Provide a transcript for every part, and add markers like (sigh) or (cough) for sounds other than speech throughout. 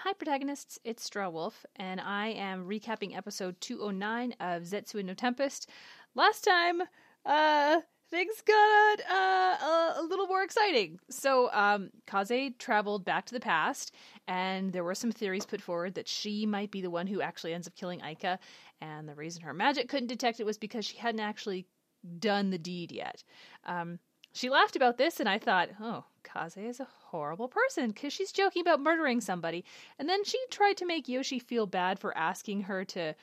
Hi, protagonists. It's Straw Wolf, and I am recapping episode 209 of Zetsuen no Tempest. Last time, uh, things got uh, a little more exciting. So, um, Kaze traveled back to the past, and there were some theories put forward that she might be the one who actually ends up killing Aika, and the reason her magic couldn't detect it was because she hadn't actually done the deed yet. Um, she laughed about this, and I thought, oh, Kaze is a horrible person because she's joking about murdering somebody. And then she tried to make Yoshi feel bad for asking her to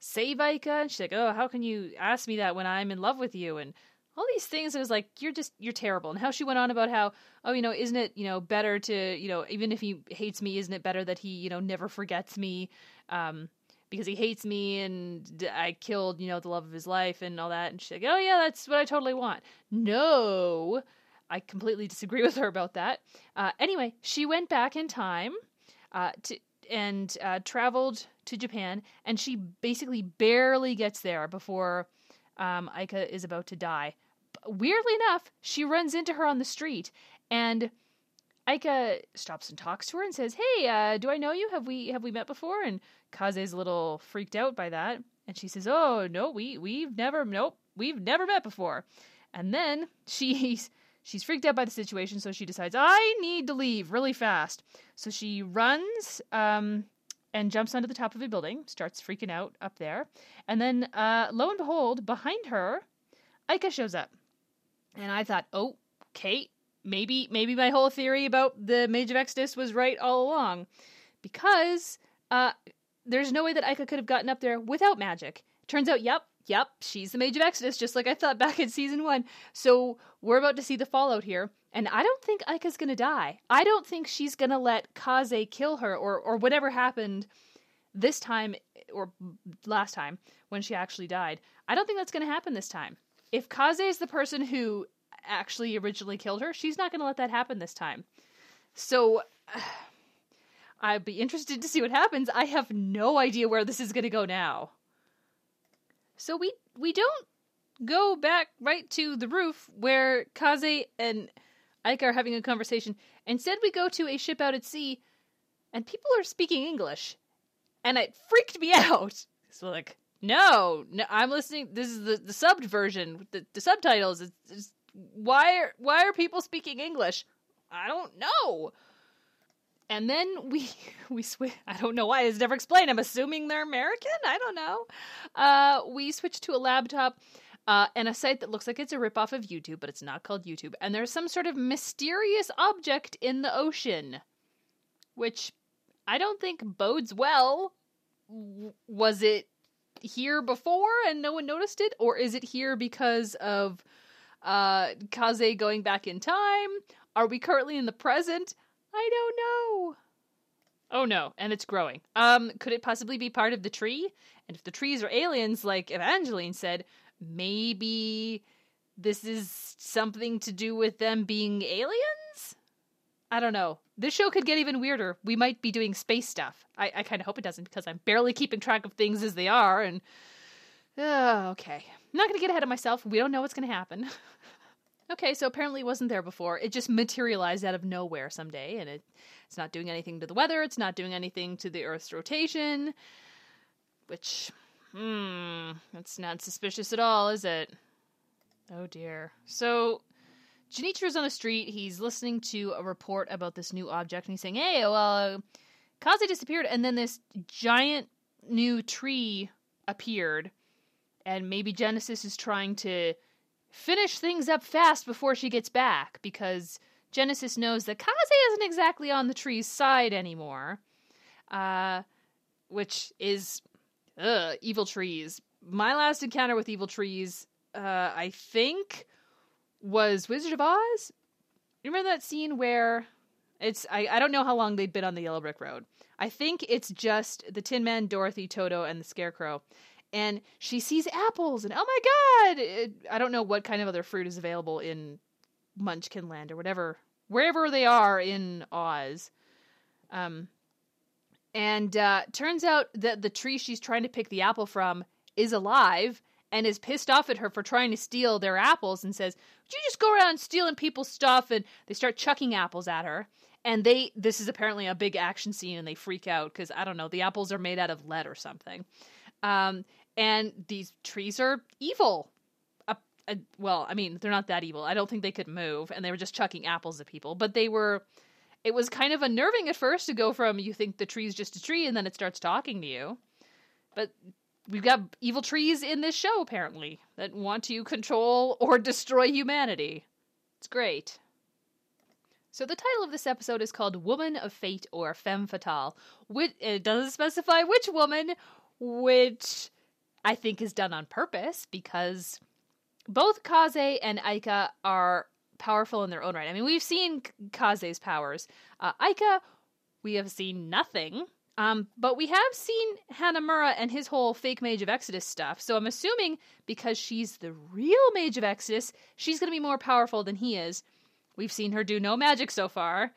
save Aika. And she's like, oh, how can you ask me that when I'm in love with you? And all these things. It was like, you're just, you're terrible. And how she went on about how, oh, you know, isn't it, you know, better to, you know, even if he hates me, isn't it better that he, you know, never forgets me? Um, because he hates me and I killed, you know, the love of his life and all that. And she's like, oh, yeah, that's what I totally want. No, I completely disagree (laughs) with her about that. Uh, anyway, she went back in time uh, to and uh, traveled to Japan, and she basically barely gets there before um, Aika is about to die. But Weirdly enough, she runs into her on the street, and Aika stops and talks to her and says, "Hey, uh, do I know you? Have we have we met before?" And Kaze's a little freaked out by that, and she says, "Oh no, we we've never nope we've never met before." And then (laughs) she's she's freaked out by the situation, so she decides I need to leave really fast. So she runs um, and jumps onto the top of a building, starts freaking out up there, and then uh, lo and behold, behind her, Aika shows up, and I thought, oh, Kate, maybe maybe my whole theory about the Mage of Exodus was right all along, because uh, there's no way that Aika could have gotten up there without magic. Turns out, yep, yep, she's the Mage of Exodus, just like I thought back in season one. So we're about to see the fallout here. And I don't think Aika's gonna die. I don't think she's gonna let Kaze kill her or, or whatever happened this time or last time when she actually died. I don't think that's gonna happen this time. If Kaze is the person who actually originally killed her, she's not gonna let that happen this time. So (sighs) I'd be interested to see what happens. I have no idea where this is gonna go now. So we we don't go back right to the roof where Kaze and Aika are having a conversation. Instead, we go to a ship out at sea, and people are speaking English, and it freaked me (laughs) out. So like, no, no, I'm listening. This is the the subbed version, the, the subtitles. It's, it's, why are why are people speaking English? I don't know. And then we (laughs) we switch. I don't know why it's never explained. I'm assuming they're American. I don't know. Uh, we switch to a laptop. Uh, and a site that looks like it's a ripoff of YouTube, but it's not called YouTube. And there's some sort of mysterious object in the ocean, which I don't think bodes well. Was it here before and no one noticed it, or is it here because of uh, Kaze going back in time? Are we currently in the present? I don't know. Oh no, and it's growing. Um, could it possibly be part of the tree? And if the trees are aliens, like Evangeline said, maybe this is something to do with them being aliens? I don't know. This show could get even weirder. We might be doing space stuff. I, I kind of hope it doesn't because I'm barely keeping track of things as they are. And uh, okay, I'm not going to get ahead of myself. We don't know what's going to happen. (laughs) Okay, so apparently it wasn't there before. It just materialized out of nowhere someday, and it, it's not doing anything to the weather. It's not doing anything to the Earth's rotation, which, hmm, that's not suspicious at all, is it? Oh dear. So Genichiro's on the street. He's listening to a report about this new object, and he's saying, "Hey, well, uh, Kaze disappeared, and then this giant new tree appeared, and maybe Genesis is trying to." Finish things up fast before she gets back because Genesis knows that Kaze isn't exactly on the tree's side anymore. Uh, which is ugh, evil trees. My last encounter with evil trees, uh, I think, was Wizard of Oz. Remember that scene where it's I, I don't know how long they'd been on the Yellow Brick Road. I think it's just the Tin Man, Dorothy, Toto, and the Scarecrow and she sees apples and oh my god it, i don't know what kind of other fruit is available in munchkin land or whatever wherever they are in oz um and uh turns out that the tree she's trying to pick the apple from is alive and is pissed off at her for trying to steal their apples and says, Would you just go around stealing people's stuff? And they start chucking apples at her. and they this is apparently a big action scene and they freak out because i don't know the apples are made out of lead or something um, and these trees are evil. Uh, uh, well i mean they're not that evil. I don't think they could move and they were just chucking apples at people. But they were it was kind of unnerving at first to go from you think the tree's just a tree and then it starts talking to you. But we've got evil trees in this show apparently that want to control or destroy humanity. It's great. So the title of this episode is called Woman of Fate or Femme Fatale. It doesn't specify which woman, which I think is done on purpose because both Kaze and Aika are powerful in their own right. I mean, we've seen Kaze's powers. Uh, Aika, we have seen nothing. Um, but we have seen Hanamura and his whole fake Mage of Exodus stuff. So I'm assuming because she's the real Mage of Exodus, she's going to be more powerful than he is. We've seen her do no magic so far,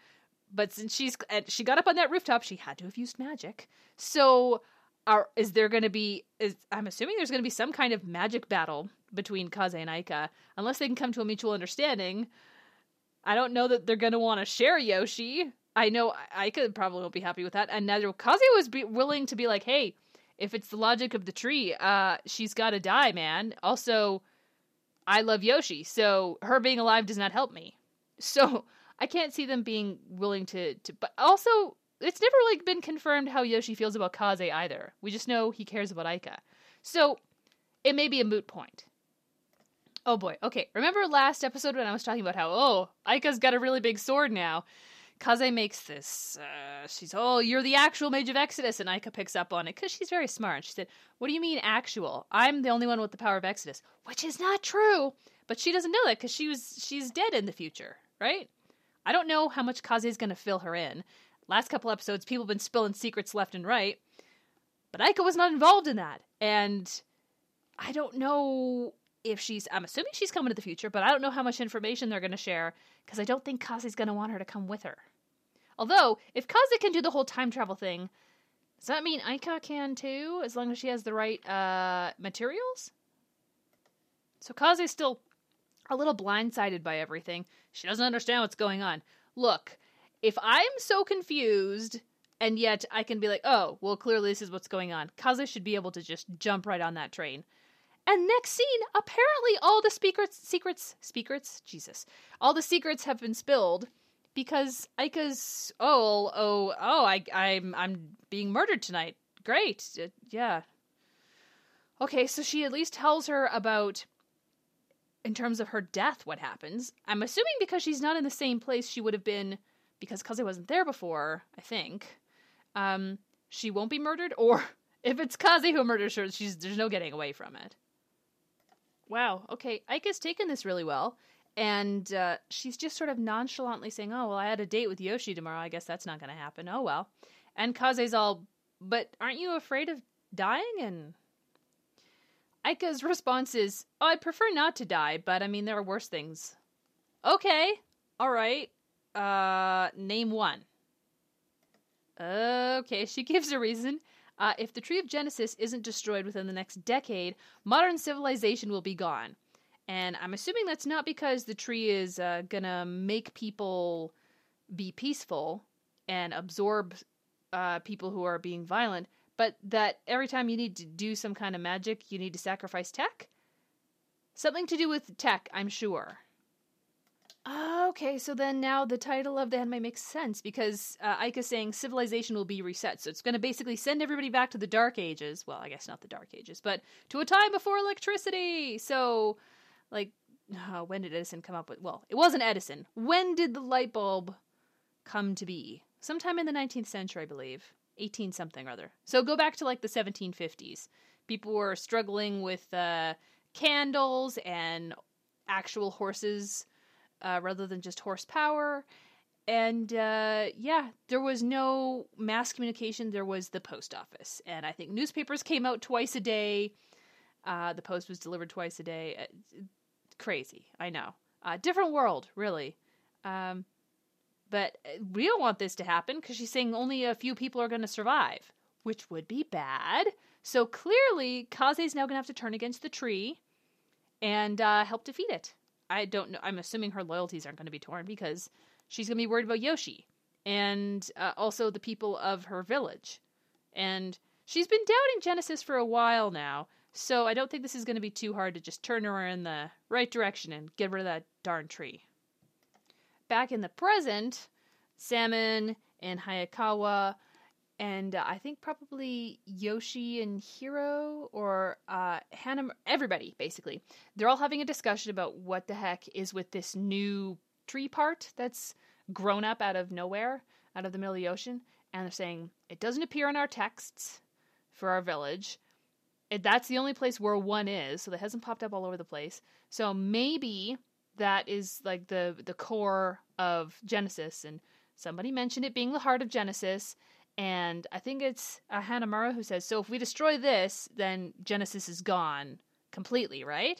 but since she's and she got up on that rooftop, she had to have used magic. So, are is there going to be? Is I'm assuming there's going to be some kind of magic battle between Kaze and Aika, unless they can come to a mutual understanding. I don't know that they're going to want to share Yoshi. I know Aika probably won't be happy with that, and neither Kaze was be willing to be like, "Hey, if it's the logic of the tree, uh, she's got to die, man." Also, I love Yoshi, so her being alive does not help me. (laughs) So I can't see them being willing to, to but also it's never like been confirmed how Yoshi feels about Kaze either. We just know he cares about Aika. So it may be a moot point. Oh boy. Okay. Remember last episode when I was talking about how, oh, Aika's got a really big sword now? Kaze makes this. Uh, she's, oh, you're the actual Mage of Exodus. And Aika picks up on it because she's very smart. She said, What do you mean actual? I'm the only one with the power of Exodus, which is not true. But she doesn't know that because she was she's dead in the future right? I don't know how much Kaze is going to fill her in. Last couple episodes, people have been spilling secrets left and right, but Aika was not involved in that. And I don't know if she's, I'm assuming she's coming to the future, but I don't know how much information they're going to share because I don't think Kaze's going to want her to come with her. Although, if Kaze can do the whole time travel thing, does that mean Aika can too, as long as she has the right uh, materials? So Kaze's still a little blindsided by everything. She doesn't understand what's going on. Look, if I'm so confused and yet I can be like, oh, well, clearly this is what's going on, Kaze should be able to just jump right on that train. And next scene, apparently all the secrets, secrets, secrets, Jesus, all the secrets have been spilled because Aika's, oh, oh, oh, I, I'm, I'm being murdered tonight. Great, uh, yeah. Okay, so she at least tells her about in terms of her death, what happens. I'm assuming because she's not in the same place she would have been because Kaze wasn't there before, I think. Um, she won't be murdered, (laughs) or if it's Kaze who murders her, she's there's no getting away from it. Wow, okay, Aika's taken this really well, and uh, she's just sort of nonchalantly saying, "Oh well, I had a date with Yoshi tomorrow. I guess that's not going to happen. Oh well." And Kaze's all, "But aren't you afraid of dying?" And Aika's response is, oh, I'd prefer not to die, but I mean, there are worse things. Okay, all right. Uh, name one. Okay, she gives a reason. Uh, if the Tree of Genesis isn't destroyed within the next decade, modern civilization will be gone. And I'm assuming that's not because the tree is uh, gonna make people be peaceful and absorb uh, people who are being violent, but that every time you need to do some kind of magic, you need to sacrifice tech? Something to do with tech, I'm sure. Okay, so then now the title of the anime makes sense because uh, Aika's saying civilization will be reset. So it's going to basically send everybody back to the Dark Ages. Well, I guess not the Dark Ages, but to a time before electricity. So, like, uh, when did Edison come up with? Well, it wasn't Edison. When did the light bulb come to be? Sometime in the 19th century, I believe. 18 something or other. So go back to like the 1750s. People were struggling with uh, candles and actual horses uh, rather than just horsepower. And uh, yeah, there was no mass communication. There was the post office. And I think newspapers came out twice a day. Uh, the post was delivered twice a day. Uh, crazy, I know. Uh, different world, really. Um, but uh, we don't want this to happen because she's saying only a few people are going to survive, which would be bad. So clearly, Kaze Kaze's now going to have to turn against the tree and uh, help defeat it. I don't know. I'm assuming her loyalties aren't going to be torn because she's going to be worried about Yoshi. and uh, also the people of her village. And she's been doubting Genesis for a while now, so I don't think this is going to be too hard to just turn her in the right direction and get rid of that darn tree. Back in the present, Samon and Hayakawa and uh, I think probably Yoshi and Hiro or uh, Hannah, everybody basically. They're all having a discussion about what the heck is with this new tree part that's grown up out of nowhere, out of the middle of the ocean. And they're saying it doesn't appear in our texts for our village. It, that's the only place where one is, so that hasn't popped up all over the place. So maybe that is like the the core of Genesis. And somebody mentioned it being the heart of Genesis and I think it's uh, Hanamura who says, so if we destroy this, then Genesis is gone completely, right?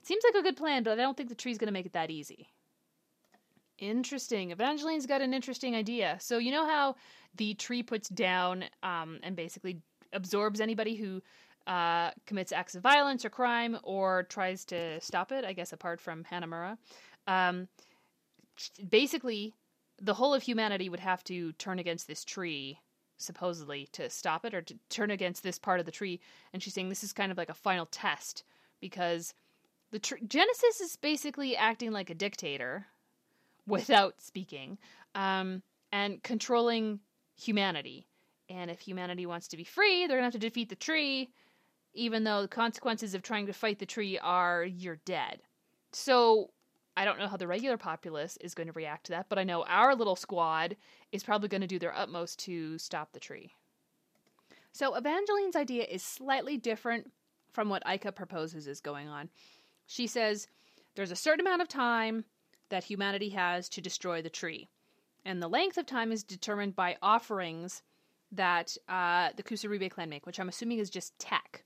It seems like a good plan, but I don't think the tree's going to make it that easy. Interesting. Evangeline's got an interesting idea. So, you know how the tree puts down um, and basically absorbs anybody who uh, commits acts of violence or crime or tries to stop it, I guess, apart from Hanamura? Um, basically, the whole of humanity would have to turn against this tree supposedly to stop it or to turn against this part of the tree. And she's saying this is kind of like a final test because the tr- genesis is basically acting like a dictator (laughs) without speaking um, and controlling humanity. And if humanity wants to be free they're going to have to defeat the tree even though the consequences of trying to fight the tree are you're dead. So I don't know how the regular populace is going to react to that, but I know our little squad is probably going to do their utmost to stop the tree. So Evangeline's idea is slightly different from what Aika proposes is going on. She says there's a certain amount of time that humanity has to destroy the tree, and the length of time is determined by offerings that uh, the Kusaribe clan make, which I'm assuming is just tech.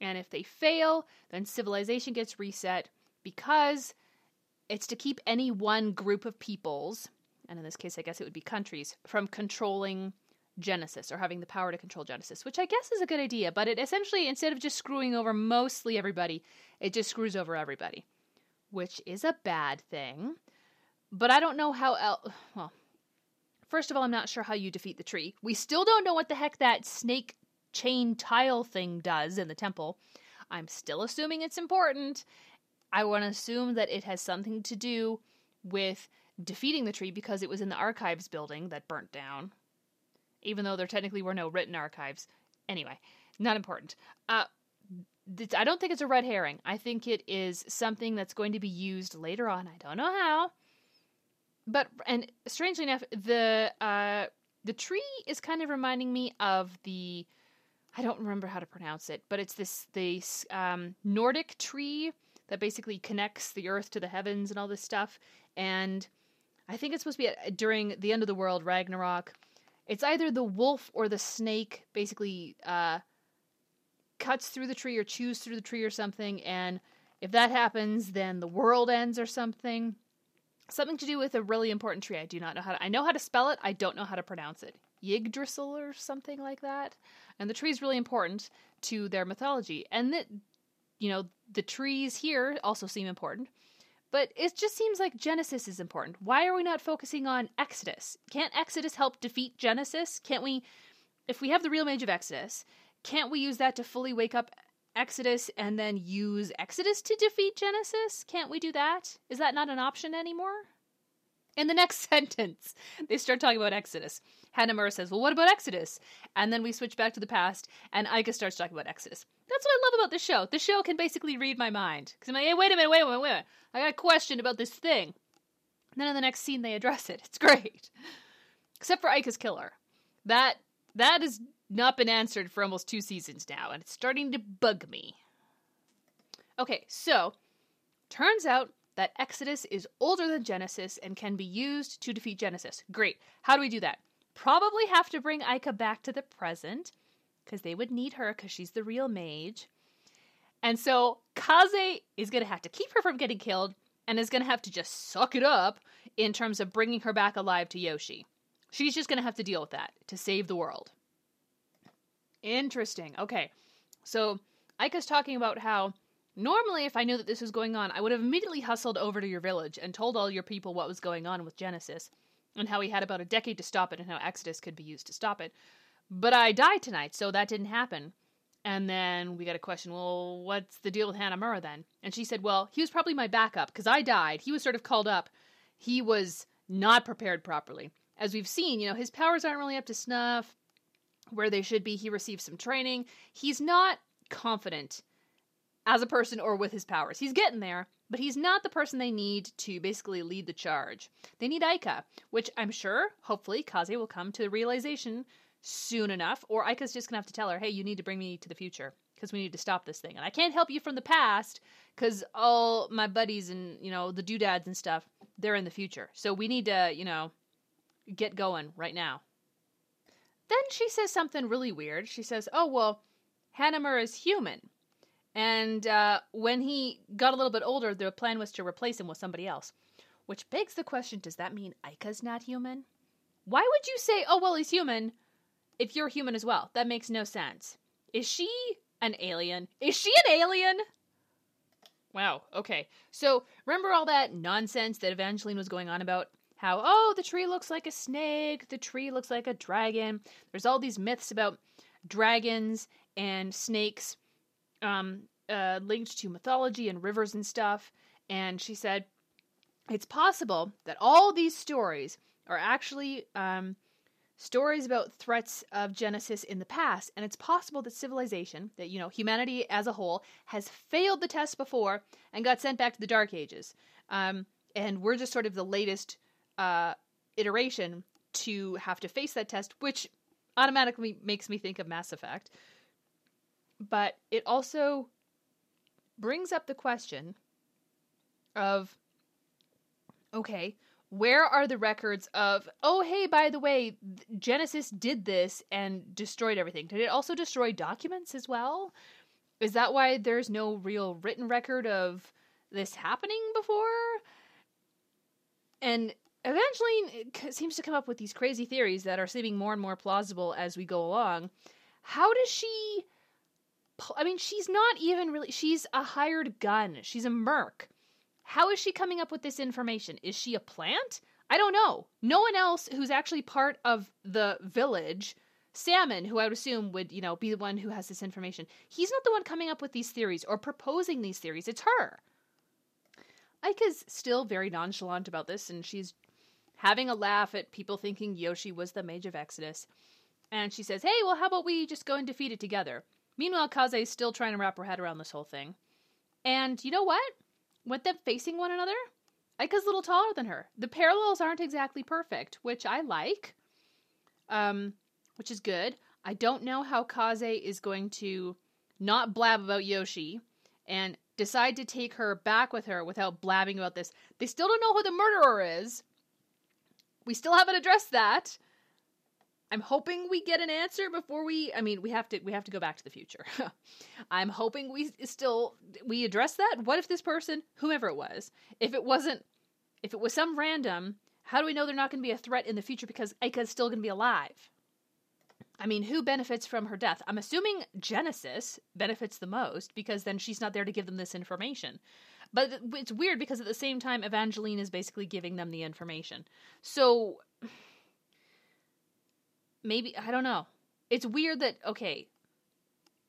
And if they fail, then civilization gets reset because it's to keep any one group of peoples, and in this case, I guess it would be countries, from controlling Genesis or having the power to control Genesis, which I guess is a good idea. But it essentially, instead of just screwing over mostly everybody, it just screws over everybody, which is a bad thing. But I don't know how else. Well, first of all, I'm not sure how you defeat the tree. We still don't know what the heck that snake chain tile thing does in the temple. I'm still assuming it's important, I want to assume that it has something to do with defeating the tree because it was in the archives building that burnt down, even though there technically were no written archives. Anyway, not important. Uh, I don't think it's a red herring. I think it is something that's going to be used later on. I don't know how. But and strangely enough, the uh, the tree is kind of reminding me of the I don't remember how to pronounce it, but it's this this um, Nordic tree that basically connects the earth to the heavens and all this stuff. And I think it's supposed to be at, during the end of the world, Ragnarok. It's either the wolf or the snake basically uh, cuts through the tree or chews through the tree or something. And if that happens, then the world ends or something. Something to do with a really important tree. I do not know how to. I know how to spell it. I don't know how to pronounce it. Yggdrasil or something like that. And the tree is really important to their mythology. And that you know, the trees here also seem important. But it just seems like Genesis is important. Why are we not focusing on Exodus? Can't Exodus help defeat Genesis? Can't we, if we have the real mage of Exodus, can't we use that to fully wake up Exodus and then use Exodus to defeat Genesis? Can't we do that? Is that not an option anymore? In the next (laughs) sentence, they start talking about Exodus. Hanamura says, Well, what about Exodus? And then we switch back to the past, and Aika starts talking about Exodus. That's what I love about this show. The show can basically read my mind. Because I'm like, hey, wait a minute, wait a minute, wait a minute. I got a question about this thing. And then in the next scene, they address it. (laughs) It's great. Except for Aika's killer. That that has not been answered for almost two seasons now, and it's starting to bug me. Okay, so turns out that Exodus is older than Genesis and can be used to defeat Genesis. Great. How do we do that? Probably have to bring Aika back to the present because they would need her because she's the real mage. And so Kaze is going to have to keep her from getting killed and is going to have to just suck it up in terms of bringing her back alive to Yoshi. She's just going to have to deal with that to save the world. Interesting. Okay. So Aika's talking about how normally, if I knew that this was going on, I would have immediately hustled over to your village and told all your people what was going on with Genesis. And how he had about a decade to stop it and how Exodus could be used to stop it. But I died tonight, so that didn't happen. And then we got a question, well, what's the deal with Hannah Hanamura then? And she said, well, he was probably my backup because I died. He was sort of called up. He was not prepared properly. As we've seen, you know, his powers aren't really up to snuff where they should be. He received some training. He's not confident as a person or with his powers. He's getting there, but he's not the person they need to basically lead the charge. They need Aika, which I'm sure, hopefully, Kaze will come to the realization soon enough, or Aika's just gonna have to tell her, hey, you need to bring me to the future because we need to stop this thing. And I can't help you from the past because all my buddies and, you know, the doodads and stuff, they're in the future. So we need to, you know, get going right now. Then she says something really weird. She says, oh, well, Hanamura is human. And uh, when he got a little bit older, the plan was to replace him with somebody else. Which begs the question does that mean Aika's not human? Why would you say, oh, well, he's human if you're human as well? That makes no sense. Is she an alien? Is she an alien? Wow, okay. So remember all that nonsense that Evangeline was going on about? How, oh, the tree looks like a snake, the tree looks like a dragon. There's all these myths about dragons and snakes um, uh, linked to mythology and rivers and stuff. And she said, it's possible that all these stories are actually um, stories about threats of Genesis in the past, and it's possible that civilization, that you know humanity as a whole, has failed the test before and got sent back to the Dark Ages, um, and we're just sort of the latest uh, iteration to have to face that test, which automatically makes me think of Mass Effect but it also brings up the question of okay, where are the records of, oh, hey, by the way, Genesis did this and destroyed everything? Did it also destroy documents as well? Is that why there's no real written record of this happening before? And Evangeline seems to come up with these crazy theories that are seeming more and more plausible as we go along. How does she I mean, she's not even really. She's a hired gun. She's a merc. How is she coming up with this information? Is she a plant? I don't know. No one else who's actually part of the village, Samon, who I would assume would, you know, be the one who has this information. He's not the one coming up with these theories or proposing these theories. It's her. Aika's still very nonchalant about this, and she's having a laugh at people thinking Yoshi was the Mage of Exodus. And she says, Hey, well, how about we just go and defeat it together? Meanwhile, Kaze is still trying to wrap her head around this whole thing. And you know what? With them facing one another, Aika's a little taller than her. The parallels aren't exactly perfect, which I like. Um, which is good. I don't know how Kaze is going to not blab about Yoshi and decide to take her back with her without blabbing about this. They still don't know who the murderer is. We still haven't addressed that. I'm hoping we get an answer before we I mean we have to we have to go back to the future. (laughs) I'm hoping we still we address that. What if this person, whoever it was, if it wasn't if it was some random, how do we know they're not going to be a threat in the future because Aika's still going to be alive? I mean, who benefits from her death? I'm assuming Genesis benefits the most because then she's not there to give them this information. But it's weird because at the same time Evangeline is basically giving them the information. So maybe I don't know. It's weird that okay,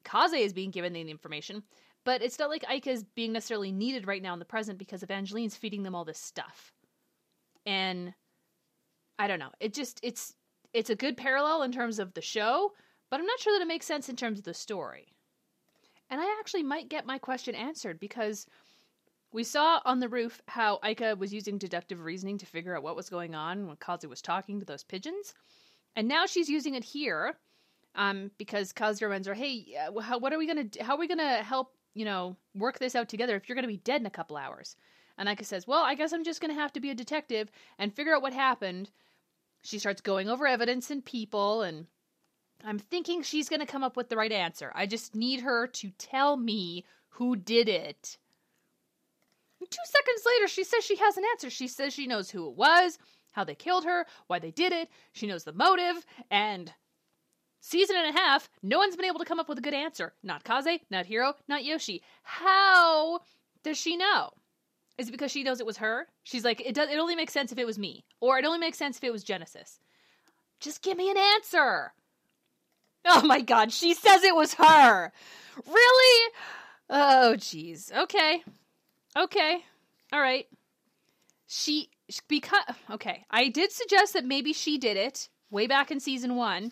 Kaze is being given the information, but it's not like Aika is being necessarily needed right now in the present because Evangeline's feeding them all this stuff. And I don't know. It just it's it's a good parallel in terms of the show, but I'm not sure that it makes sense in terms of the story. And I actually might get my question answered because we saw on the roof how Aika was using deductive reasoning to figure out what was going on when Kaze was talking to those pigeons. And now she's using it here um, because Kazura are, hey, how, what are we going to, how are we going to help, you know, work this out together if you're going to be dead in a couple hours? And Aika says, well, I guess I'm just going to have to be a detective and figure out what happened. She starts going over evidence and people, and I'm thinking she's going to come up with the right answer. I just need her to tell me who did it. Two seconds later, she says she has an answer. She says she knows who it was how they killed her, why they did it. She knows the motive, and season and a half, no one's been able to come up with a good answer. Not Kaze, not Hiro, not Yoshi. How does she know? Is it because she knows it was her? She's like, it does. It only makes sense if it was me, or it only makes sense if it was Genesis. Just give me an answer. Oh my god, she says it was her. Really? Oh jeez. Okay. Okay. All right. She because okay, I did suggest that maybe she did it way back in season 1.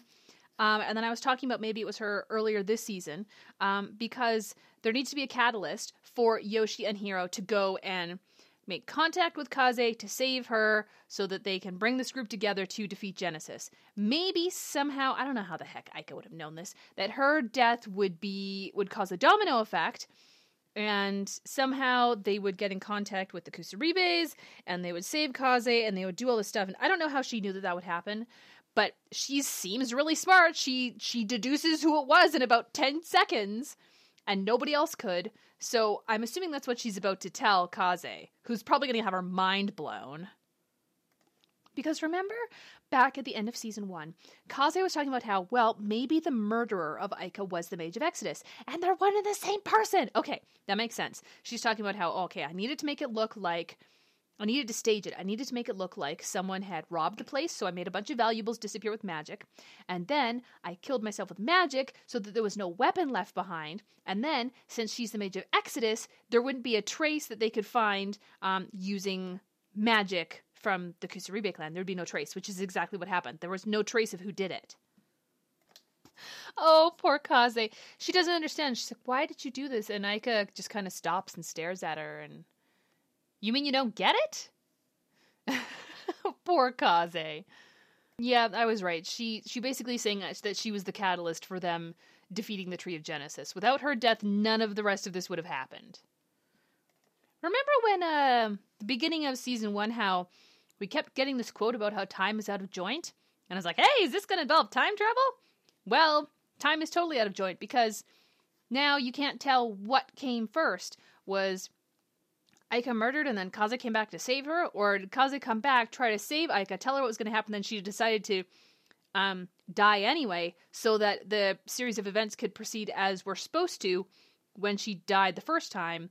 Um, and then I was talking about maybe it was her earlier this season um, because there needs to be a catalyst for Yoshi and Hiro to go and make contact with Kaze to save her so that they can bring this group together to defeat Genesis. Maybe somehow, I don't know how the heck Aika would have known this, that her death would be would cause a domino effect and somehow they would get in contact with the Kusaribes and they would save Kaze and they would do all this stuff. And I don't know how she knew that that would happen but she seems really smart. She she deduces who it was in about 10 seconds and nobody else could. So I'm assuming that's what she's about to tell Kaze, who's probably going to have her mind blown. Because remember, back at the end of season one, Kaze was talking about how, well, maybe the murderer of Aika was the Mage of Exodus, and they're one and the same person. Okay, that makes sense. She's talking about how, okay, I needed to make it look like I needed to stage it. I needed to make it look like someone had robbed the place, so I made a bunch of valuables disappear with magic. And then I killed myself with magic so that there was no weapon left behind. And then, since she's the Mage of Exodus, there wouldn't be a trace that they could find um, using magic from the Kusaribe clan. There'd be no trace, which is exactly what happened. There was no trace of who did it. Oh, poor Kaze. She doesn't understand. She's like, why did you do this? And Aika just kind of stops and stares at her and you mean you don't get it? (laughs) Poor Kaze. Yeah, I was right. She she basically saying that she was the catalyst for them defeating the Tree of Genesis. Without her death, none of the rest of this would have happened. Remember when uh the beginning of season 1 how we kept getting this quote about how time is out of joint? And I was like, "Hey, is this going to involve time travel?" Well, time is totally out of joint because now you can't tell what came first. Was Aika murdered and then Kaze came back to save her? Or did Kaze come back, try to save Aika, tell her what was going to happen, then she decided to um, die anyway, so that the series of events could proceed as we're supposed to when she died the first time,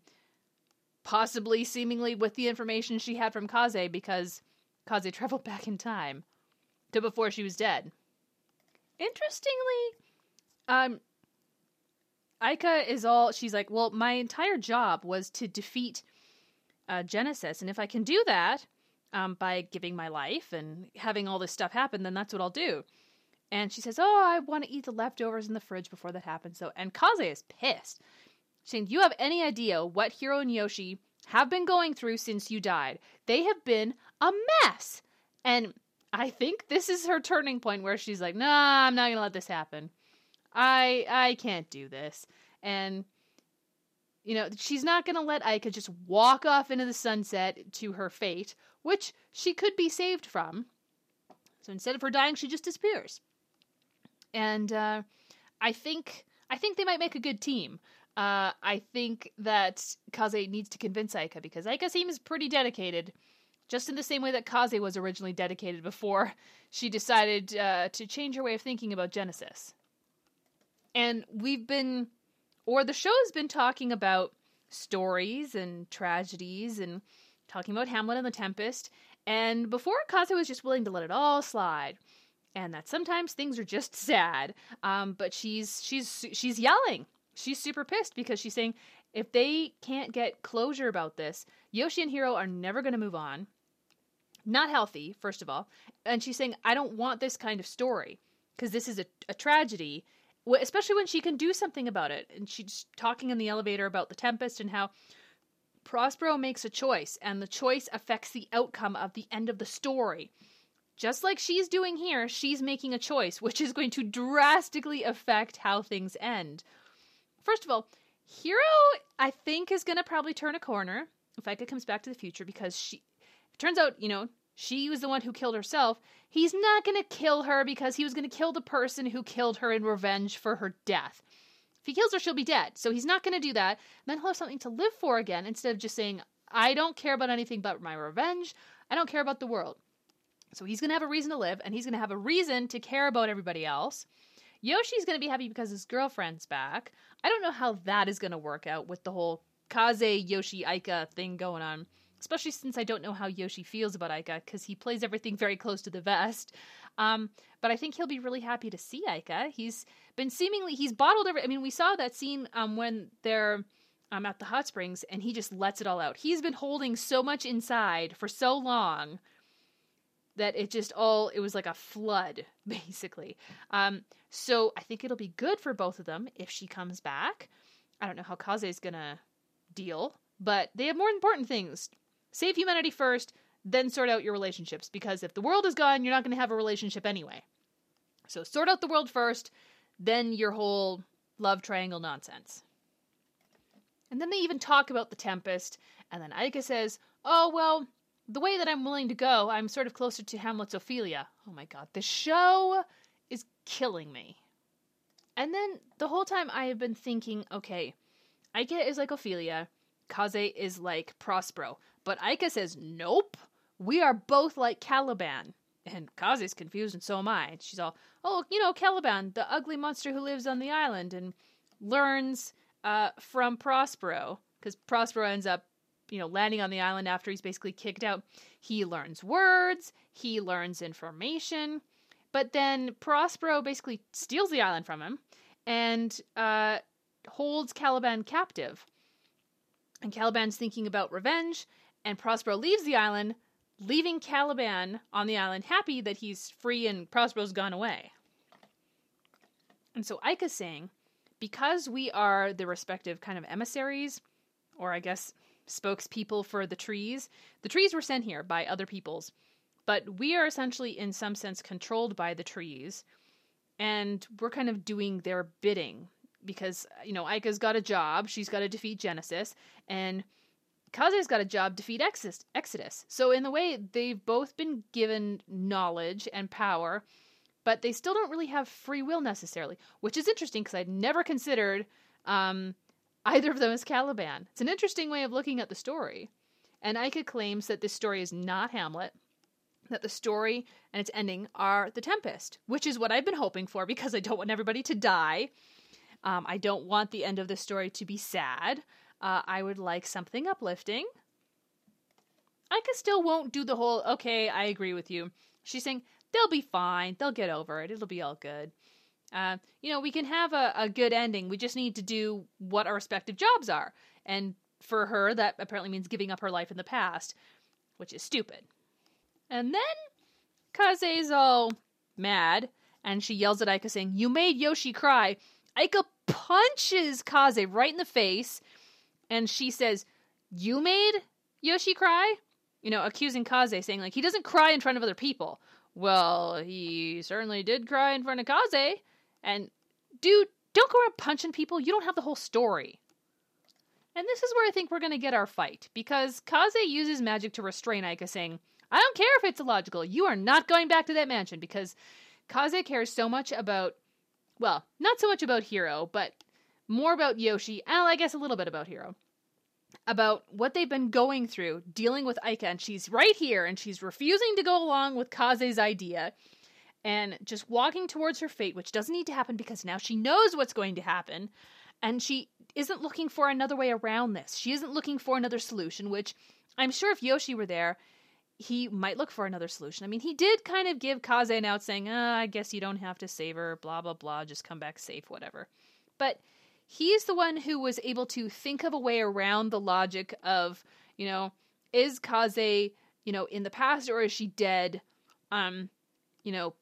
possibly seemingly with the information she had from Kaze because Kaze traveled (laughs) back in time to before she was dead. Interestingly, um, Aika is all she's like, well, my entire job was to defeat uh, Genesis. And if I can do that um, by giving my life and having all this stuff happen, then that's what I'll do. And she says, Oh, I want to eat the leftovers in the fridge before that happens. So, and Kaze is pissed. saying, you have any idea what Hiro and Yoshi have been going through since you died? They have been a mess. And I think this is her turning point where she's like, Nah, I'm not going to let this happen. I I can't do this. And you know, she's not going to let Aika just walk off into the sunset to her fate, which she could be saved from. So instead of her dying, she just disappears. And uh, I think I think they might make a good team. Uh, I think that Kaze needs to convince Aika because Aika seems pretty dedicated, just in the same way that Kaze was originally dedicated before she decided uh, to change her way of thinking about Genesis. And we've been or the show's been talking about stories and tragedies and talking about Hamlet and the Tempest. And before, Kaze was just willing to let it all slide. And that sometimes things are just sad. Um, but she's she's she's yelling. She's super pissed because she's saying if they can't get closure about this, Yoshi and Hiro are never going to move on. Not healthy, first of all. And she's saying, I don't want this kind of story because this is a, a tragedy especially when she can do something about it. And she's talking in the elevator about the Tempest and how Prospero makes a choice, and the choice affects the outcome of the end of the story. Just like she's doing here, she's making a choice, which is going to drastically affect how things end. First of all, Hiro, I think, is going to probably turn a corner if Aika comes back to the future because she. It turns out, you know, she was the one who killed herself. He's not going to kill her because he was going to kill the person who killed her in revenge for her death. If he kills her, she'll be dead. So he's not going to do that. Then he'll have something to live for again instead of just saying, I don't care about anything but my revenge. I don't care about the world. So he's going to have a reason to live and he's going to have a reason to care about everybody else. Yoshi's going to be happy because his girlfriend's back. I don't know how that is going to work out with the whole Kaze Yoshi Aika thing going on. Especially since I don't know how Yoshi feels about Aika because he plays everything very close to the vest. Um, but I think he'll be really happy to see Aika. He's been seemingly he's bottled every. I mean, we saw that scene um, when they're um, at the hot springs and he just lets it all out. He's been holding so much inside for so long that it just all it was like a flood (laughs) basically. Um, so I think it'll be good for both of them if she comes back. I don't know how Kaze is gonna deal, but they have more important things. Save humanity first, then sort out your relationships because if the world is gone, you're not going to have a relationship anyway. So sort out the world first, then your whole love triangle nonsense. And then they even talk about the Tempest, and then Aika says, "Oh well, the way that I'm willing to go, I'm sort of closer to Hamlet's Ophelia." Oh my god, the show is killing me. And then the whole time I have been thinking, okay, Aika is like Ophelia, Kaze is like Prospero, but Aika says, "Nope, we are both like Caliban." And Kaze's confused, and so am I. She's all, oh, you know, Caliban, the ugly monster who lives on the island and learns uh, from Prospero, because Prospero ends up, you know, landing on the island after he's basically kicked out. He learns words, he learns information, but then Prospero basically steals the island from him and uh, holds Caliban captive. And Caliban's thinking about revenge, and Prospero leaves the island, leaving Caliban on the island happy that he's free and Prospero's gone away. And so Aika's saying, because we are the respective kind of emissaries, or I guess spokespeople for the trees, the trees were sent here by other peoples, but we are essentially, in some sense, controlled by the trees, and we're kind of doing their bidding because, you know, Aika's got a job, she's got to defeat Genesis, and Kaze's got a job to defeat Exodus. So in the way, they've both been given knowledge and power, but they still don't really have free will necessarily, which is interesting because I'd never considered um, either of them as Caliban. It's an interesting way of looking at the story. And Aika claims that this story is not Hamlet, that the story and its ending are The Tempest, which is what I've been hoping for because I don't want everybody to die. Um, I don't want the end of the story to be sad. Uh, I would like something uplifting. Aika still won't do the whole, okay, I agree with you. She's saying, they'll be fine. They'll get over it. It'll be all good. Uh, you know, we can have a, a good ending. We just need to do what our respective jobs are. And for her, that apparently means giving up her life in the past, which is stupid. And then Kaze's all mad, and she yells at Aika, saying, You made Yoshi cry. Aika punches Kaze right in the face and she says, "You made Yoshi cry?" You know, accusing Kaze, saying like he doesn't cry in front of other people. Well, he certainly did cry in front of Kaze. And dude, don't go around punching people. You don't have the whole story. And this is where I think we're going to get our fight because Kaze uses magic to restrain Aika, saying, I don't care if it's illogical. You are not going back to that mansion because Kaze cares so much about, well, not so much about Hiro, but more about Yoshi, and I guess a little bit about Hiro. About what they've been going through dealing with Aika, and she's right here, and she's refusing to go along with Kaze's idea, and just walking towards her fate, which doesn't need to happen because now she knows what's going to happen, and she isn't looking for another way around this. She isn't looking for another solution, which I'm sure if Yoshi were there, he might look for another solution. I mean, he did kind of give Kaze an out saying, uh, I guess you don't have to save her, blah, blah, blah, just come back safe, whatever. But he's the one who was able to think of a way around the logic of, you know, is Kaze, you know, in the past or is she dead? Um, you know,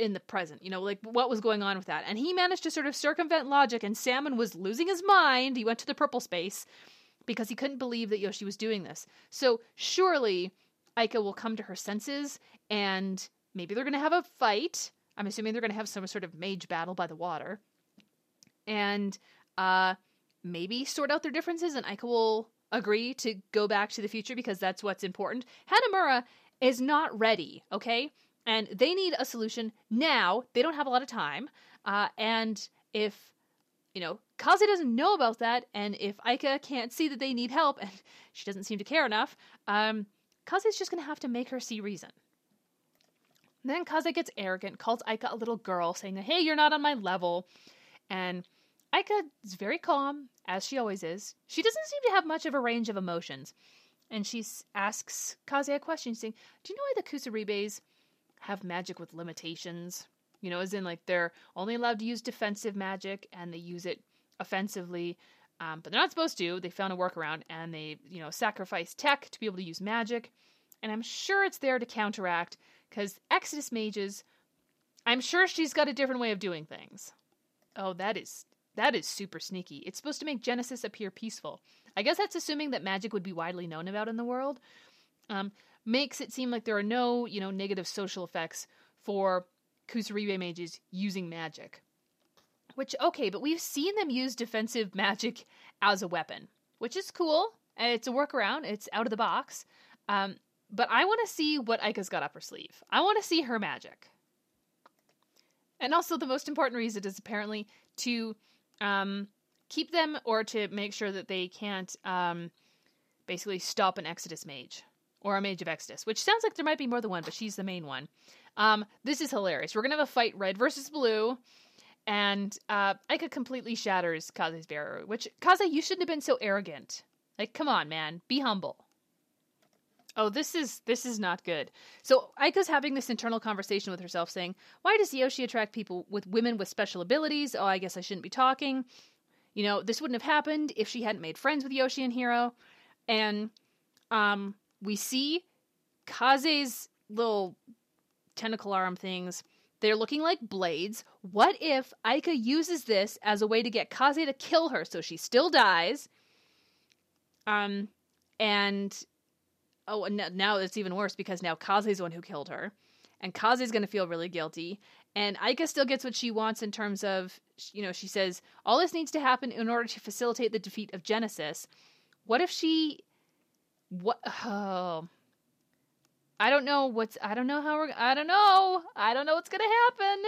in the present, you know, like what was going on with that. And he managed to sort of circumvent logic, and Samon was losing his mind. He went to the purple space because he couldn't believe that Yoshi was doing this. So surely Aika will come to her senses, and maybe they're going to have a fight. I'm assuming they're going to have some sort of mage battle by the water and uh, maybe sort out their differences, and Aika will agree to go back to the future because that's what's important. Hanamura is not ready, okay? And they need a solution now. They don't have a lot of time. Uh, and if, you know, Kaze doesn't know about that, and if Aika can't see that they need help, (laughs) and she doesn't seem to care enough, um, Kaze's just going to have to make her see reason. then Kaze gets arrogant, calls Aika a little girl, saying hey, you're not on my level. And Aika is very calm, as she always is. She doesn't seem to have much of a range of emotions. and she asks Kaze a question, saying, "Do you know why the Kusaribes have magic with limitations? You know, as in like they're only allowed to use defensive magic and they use it offensively, um, but they're not supposed to. They found a workaround and they, you know, sacrifice tech to be able to use magic, and I'm sure it's there to counteract because Exodus mages." I'm sure she's got a different way of doing things. Oh, that is that is super sneaky. It's supposed to make Genesis appear peaceful. I guess that's assuming that magic would be widely known about in the world. Um, makes it seem like there are no, you know, negative social effects for Kusaribe mages using magic. Which okay, but we've seen them use defensive magic as a weapon, which is cool. It's a workaround. It's out of the box. Um, but I want to see what Aika's got up her sleeve. I want to see her magic. And also, the most important reason is apparently to um, keep them or to make sure that they can't um, basically stop an Exodus mage or a mage of Exodus, which sounds like there might be more than one, but she's the main one. Um, this is hilarious. We're going to have a fight red versus blue. And uh, Aika completely shatters Kaze's barrier, which, Kaze, you shouldn't have been so arrogant. Like, come on, man. Be humble. Oh, this is this is not good. So Aika's having this internal conversation with herself, saying, "Why does Yoshi attract people with women with special abilities? Oh, I guess I shouldn't be talking. You know, this wouldn't have happened if she hadn't made friends with Yoshi and Hiro." And um, we see Kaze's little tentacle arm things. They're looking like blades. What if Aika uses this as a way to get Kaze to kill her so she still dies? Um, and oh, and now it's even worse because now Kaze's the one who killed her, and Kaze's going to feel really guilty. And Aika still gets what she wants in terms of, you know, she says all this needs to happen in order to facilitate the defeat of Genesis. What if she, what? (sighs) Oh, I don't know what's. I don't know how we're. I don't know. I don't know what's going to happen.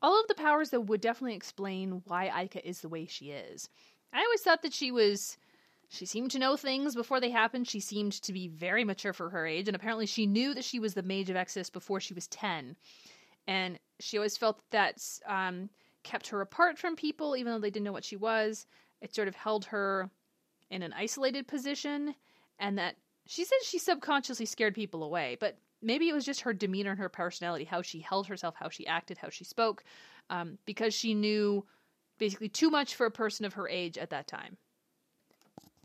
All of the powers that would definitely explain why Aika is the way she is. I always thought that she was she seemed to know things before they happened. She seemed to be very mature for her age, and apparently she knew that she was the Mage of Exodus before she was 10. And she always felt that um, kept her apart from people, even though they didn't know what she was. It sort of held her in an isolated position, and that she said she subconsciously scared people away, but maybe it was just her demeanor and her personality, how she held herself, how she acted, how she spoke, um, because she knew basically too much for a person of her age at that time.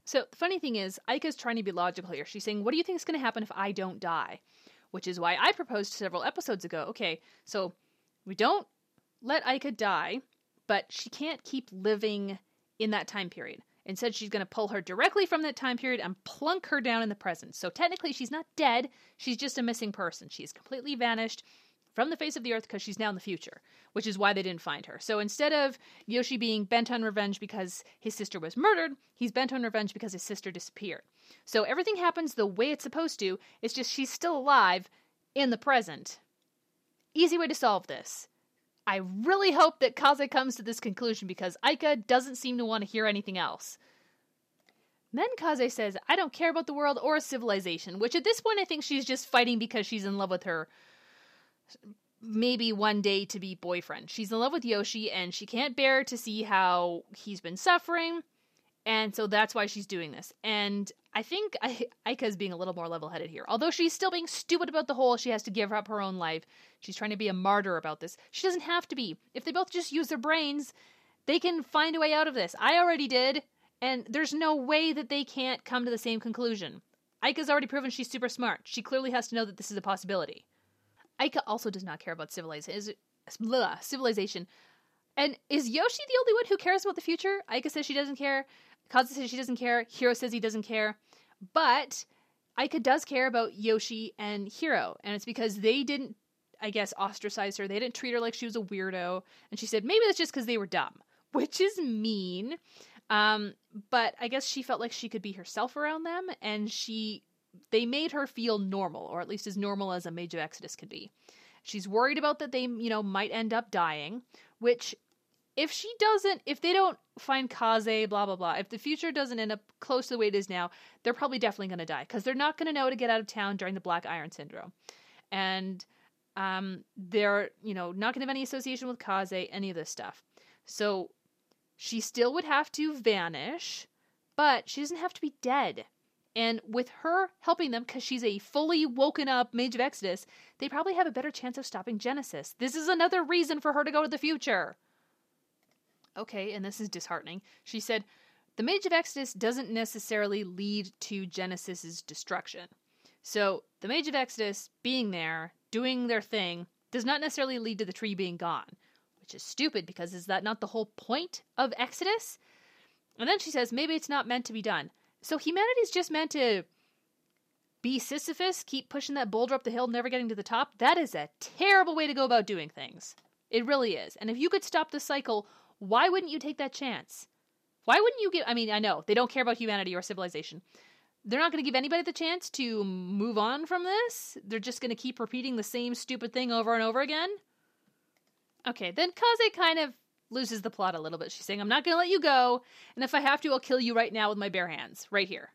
So the funny thing is, Aika's trying to be logical here. She's saying, "What do you think is going to happen if I don't die?" Which is why I proposed several episodes ago. Okay, so we don't let Aika die, but she can't keep living in that time period. Instead, she's going to pull her directly from that time period and plunk her down in the present. So technically, she's not dead. She's just a missing person. She's completely vanished from the face of the earth because she's now in the future, which is why they didn't find her. So instead of Yoshi being bent on revenge because his sister was murdered, he's bent on revenge because his sister disappeared. So everything happens the way it's supposed to, it's just she's still alive in the present. Easy way to solve this. I really hope that Kaze comes to this conclusion because Aika doesn't seem to want to hear anything else. Then Kaze says, I don't care about the world or civilization, which at this point I think she's just fighting because she's in love with her maybe one day to be boyfriend. She's in love with Yoshi and she can't bear to see how he's been suffering. And so that's why she's doing this. And I think I, Aika's being a little more level headed here. Although she's still being stupid about the whole, she has to give up her own life. She's trying to be a martyr about this. She doesn't have to be. If they both just use their brains, they can find a way out of this. I already did. And there's no way that they can't come to the same conclusion. Aika's already proven she's super smart. She clearly has to know that this is a possibility. Aika also does not care about civilization. civilization. And is Yoshi the only one who cares about the future? Aika says she doesn't care. Kaze says she doesn't care. Hiro says he doesn't care. But Aika does care about Yoshi and Hiro. And it's because they didn't, I guess, ostracize her. They didn't treat her like she was a weirdo. And she said maybe that's just because they were dumb, (laughs) which is mean. Um, but I guess she felt like she could be herself around them. And she they made her feel normal, or at least as normal as a Mage of Exodus could be. She's worried about that they, you know, might end up dying, which if she doesn't, if they don't find Kaze, blah, blah, blah, if the future doesn't end up close to the way it is now, they're probably definitely going to die because they're not going to know to get out of town during the Black Iron Syndrome. And um, they're, you know, not going to have any association with Kaze, any of this stuff. So she still would have to vanish, but she doesn't have to be dead. And with her helping them, because she's a fully woken up Mage of Exodus, they probably have a better chance of stopping Genesis. This is another reason for her to go to the future. Okay, and this is disheartening. She said, The Mage of Exodus doesn't necessarily lead to Genesis's destruction. So, the Mage of Exodus being there, doing their thing, does not necessarily lead to the tree being gone, which is stupid because is that not the whole point of Exodus? And then she says, maybe it's not meant to be done. So humanity's just meant to be Sisyphus, keep pushing that boulder up the hill, never getting to the top. That is a terrible way to go about doing things. It really is. And if you could stop the cycle, why wouldn't you take that chance? Why wouldn't you give? I mean, I know they don't care about humanity or civilization. They're not going to give anybody the chance to move on from this. They're just going to keep repeating the same stupid thing over and over again. Okay, then Kaze kind of loses the plot a little bit. She's saying, I'm not going to let you go, and if I have to, I'll kill you right now with my bare hands, right here.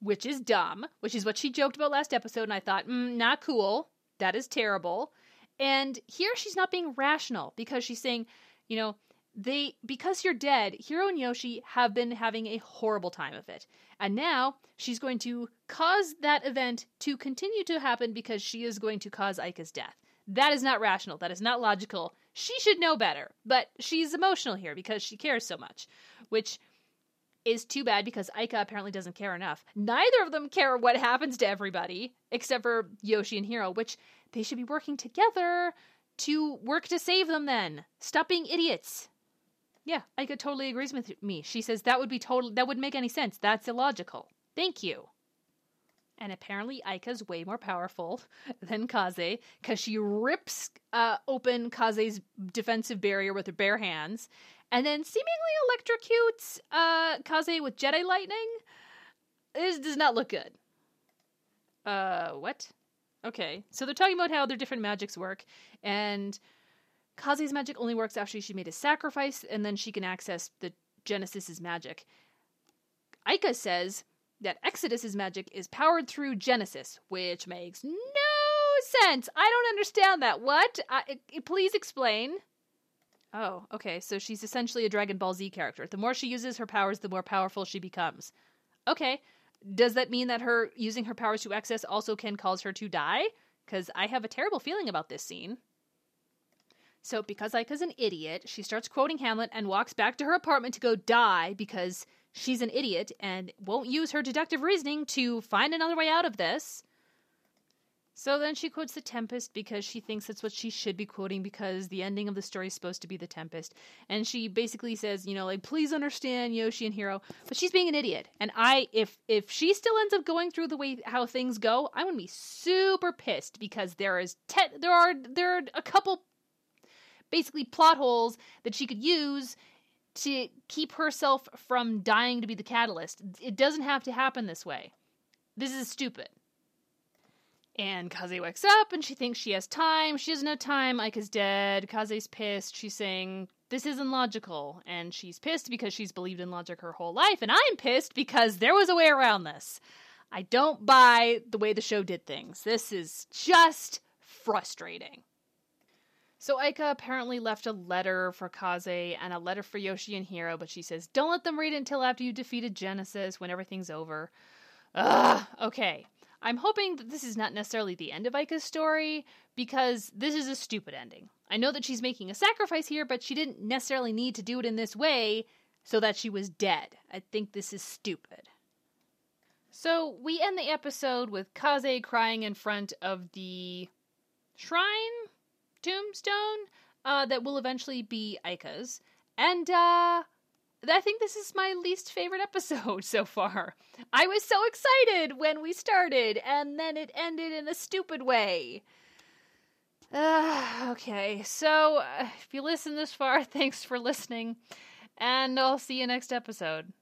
Which is dumb, which is what she joked about last episode, and I thought, mm, not cool. That is terrible. And here she's not being rational because she's saying, you know, they because you're dead, Hiro and Yoshi have been having a horrible time of it. And now she's going to cause that event to continue to happen because she is going to cause Aika's death. That is not rational. That is not logical. She should know better. But she's emotional here because she cares so much, which is too bad because Aika apparently doesn't care enough. Neither of them care what happens to everybody except for Yoshi and Hiro, which they should be working together to work to save them then. Stop being idiots. Yeah, Aika totally agrees with me. She says that would be total that wouldn't make any sense. That's illogical. Thank you. And apparently Aika's way more powerful (laughs) than Kaze because she rips uh, open Kaze's defensive barrier with her bare hands and then seemingly electrocutes uh, Kaze with Jedi lightning. This does not look good. Uh, what? Okay, so they're talking about how their different magics work, and Kaze's magic only works after she made a sacrifice, and then she can access the Genesis's magic. Aika says that Exodus's magic is powered through Genesis, which makes no sense. I don't understand that. What? I, please explain. Oh, okay. So she's essentially a Dragon Ball Z character. The more she uses her powers, the more powerful she becomes. Okay. Does that mean that her using her powers to access also can cause her to die? Because I have a terrible feeling about this scene. So, because Aika's an idiot, she starts quoting Hamlet and walks back to her apartment to go die because she's an idiot and won't use her deductive reasoning to find another way out of this. So then she quotes The Tempest because she thinks that's what she should be quoting because the ending of the story is supposed to be The Tempest. And she basically says, you know, like please understand Yoshi and Hiro, but she's being an idiot. And I if if she still ends up going through the way how things go, I'm going to be super pissed because there is te- there are there are a couple basically plot holes that she could use to keep herself from dying to be the catalyst. It doesn't have to happen this way. This is stupid. And Kaze wakes up and she thinks she has time. She has no time. time. is dead. Kaze's pissed. She's saying, This isn't logical. And she's pissed because she's believed in logic her whole life. And I'm pissed because there was a way around this. I don't buy the way the show did things. This is just frustrating. So Aika apparently left a letter for Kaze and a letter for Yoshi and Hiro, but she says, don't let them read it until after you defeated Genesis, when everything's over. Ugh, okay. I'm hoping that this is not necessarily the end of Aika's story, because this is a stupid ending. I know that she's making a sacrifice here, but she didn't necessarily need to do it in this way so that she was dead. I think this is stupid. So we end the episode with Kaze crying in front of the shrine tombstone uh, that will eventually be Aika's. And uh, I think this is my least favorite (laughs) episode so far. I was so excited when we started, and then it ended in a stupid way. Uh, okay, so uh, if you listen this far, (laughs) thanks for listening, and I'll see you next episode.